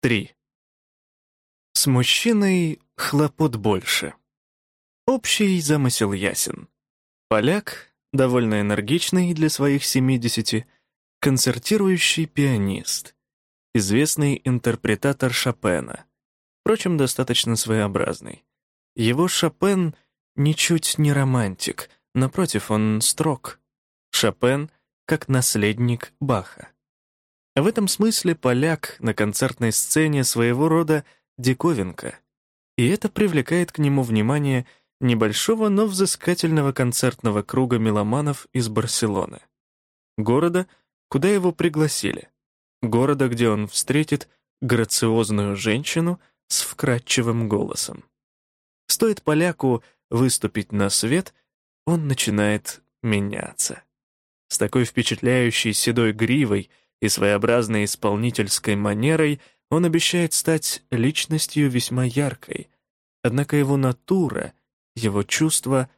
3. С мужчиной хлопот больше. Общий замысел ясен. Поляк, довольно энергичный для своих 70, концертирующий пианист, известный интерпретатор Шопена, впрочем, достаточно своеобразный. Его Шопен ничуть не романтик, напротив, он строг. Шопен как наследник Баха. В этом смысле поляк на концертной сцене своего рода диковинка, и это привлекает к нему внимание небольшого, но взыскательного концертного круга меломанов из Барселоны. Города, куда его пригласили. Города, где он встретит грациозную женщину с вкрадчивым голосом. Стоит поляку выступить на свет, он начинает меняться. С такой впечатляющей седой гривой — и своеобразной исполнительской манерой он обещает стать личностью весьма яркой, однако его натура, его чувства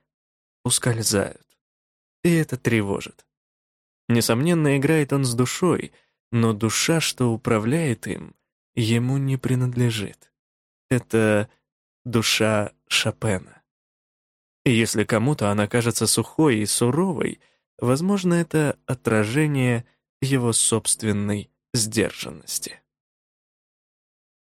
ускользают. И это тревожит. Несомненно, играет он с душой, но душа, что управляет им, ему не принадлежит. Это душа Шопена. И если кому-то она кажется сухой и суровой, возможно, это отражение — его собственной сдержанности.